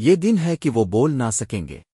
یہ دن ہے کہ وہ بول نہ سکیں گے۔